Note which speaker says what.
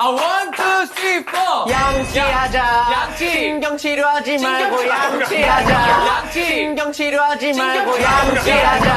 Speaker 1: 아, 원, 투, 쓰리, 포.
Speaker 2: 양치하자.
Speaker 1: 양치.
Speaker 2: 신경 치료하지 말고 양치하자.
Speaker 1: 양치.
Speaker 2: 신경 치료하지 말고 양치하자.